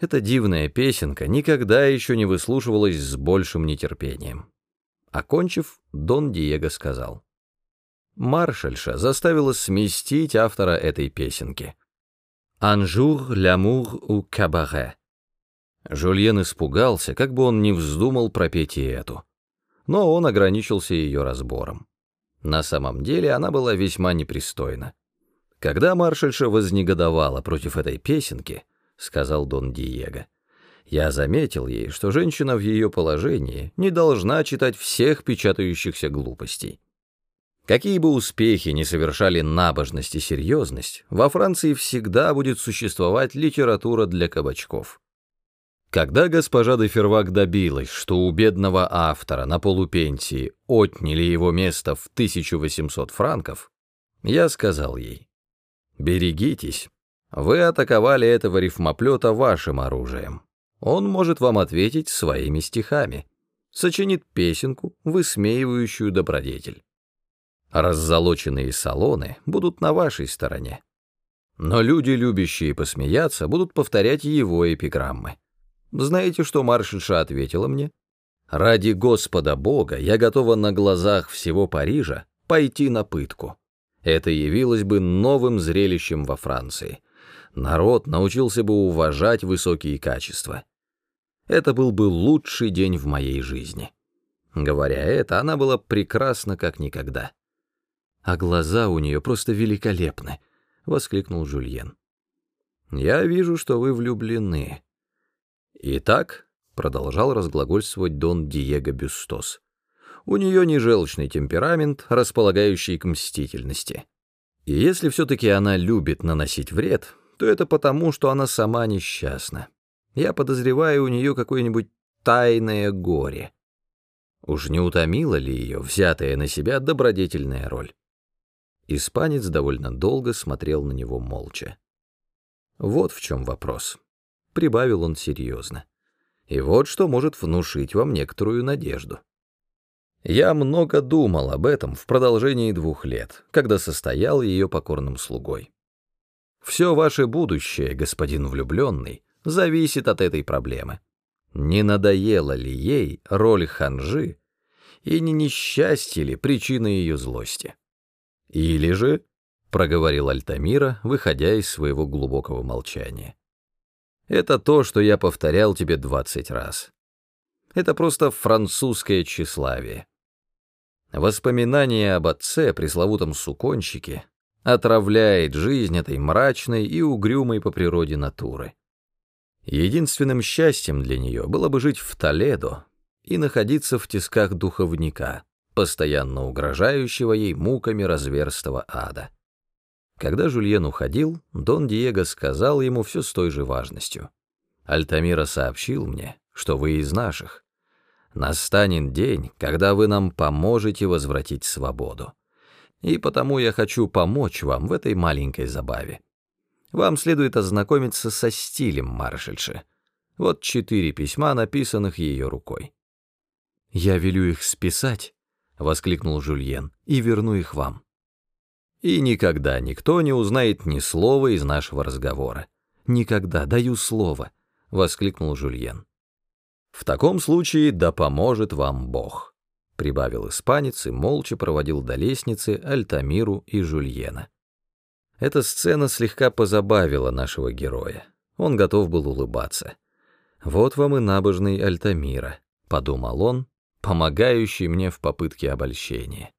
Эта дивная песенка никогда еще не выслушивалась с большим нетерпением. Окончив, Дон Диего сказал. Маршальша заставила сместить автора этой песенки. «Анжур лямур у кабаре». Жульен испугался, как бы он не вздумал пропеть и эту. Но он ограничился ее разбором. На самом деле она была весьма непристойна. Когда маршальша вознегодовала против этой песенки, сказал Дон Диего, я заметил ей, что женщина в ее положении не должна читать всех печатающихся глупостей. Какие бы успехи ни совершали набожность и серьезность, во Франции всегда будет существовать литература для кабачков. Когда госпожа де Фервак добилась, что у бедного автора на полупенсии отняли его место в 1800 франков, я сказал ей, «Берегитесь, вы атаковали этого рифмоплета вашим оружием. Он может вам ответить своими стихами, сочинит песенку, высмеивающую добродетель. Раззолоченные салоны будут на вашей стороне. Но люди, любящие посмеяться, будут повторять его эпиграммы. Знаете, что маршальша ответила мне? «Ради Господа Бога я готова на глазах всего Парижа пойти на пытку». Это явилось бы новым зрелищем во Франции. Народ научился бы уважать высокие качества. Это был бы лучший день в моей жизни. Говоря это, она была прекрасна как никогда. «А глаза у нее просто великолепны», — воскликнул Жульен. «Я вижу, что вы влюблены», Итак, продолжал разглагольствовать Дон Диего Бюстос, у нее не желчный темперамент, располагающий к мстительности. И если все-таки она любит наносить вред, то это потому, что она сама несчастна. Я подозреваю у нее какое-нибудь тайное горе. Уж не утомила ли ее взятая на себя добродетельная роль? Испанец довольно долго смотрел на него молча. Вот в чем вопрос прибавил он серьезно. И вот что может внушить вам некоторую надежду. Я много думал об этом в продолжении двух лет, когда состоял ее покорным слугой. Все ваше будущее, господин влюбленный, зависит от этой проблемы. Не надоела ли ей роль ханжи, и не несчастье ли причина ее злости? Или же, — проговорил Альтамира, выходя из своего глубокого молчания, это то, что я повторял тебе двадцать раз. Это просто французское тщеславие. Воспоминание об отце, пресловутом суконщике, отравляет жизнь этой мрачной и угрюмой по природе натуры. Единственным счастьем для нее было бы жить в Толедо и находиться в тисках духовника, постоянно угрожающего ей муками разверстого ада. Когда Жульен уходил, Дон Диего сказал ему все с той же важностью. «Альтамира сообщил мне, что вы из наших. Настанет день, когда вы нам поможете возвратить свободу. И потому я хочу помочь вам в этой маленькой забаве. Вам следует ознакомиться со стилем маршальши. Вот четыре письма, написанных ее рукой». «Я велю их списать», — воскликнул Жульен, — «и верну их вам» и никогда никто не узнает ни слова из нашего разговора. «Никогда, даю слово», — воскликнул Жульен. «В таком случае да поможет вам Бог», — прибавил испанец и молча проводил до лестницы Альтамиру и Жульена. Эта сцена слегка позабавила нашего героя. Он готов был улыбаться. «Вот вам и набожный Альтамира», — подумал он, помогающий мне в попытке обольщения.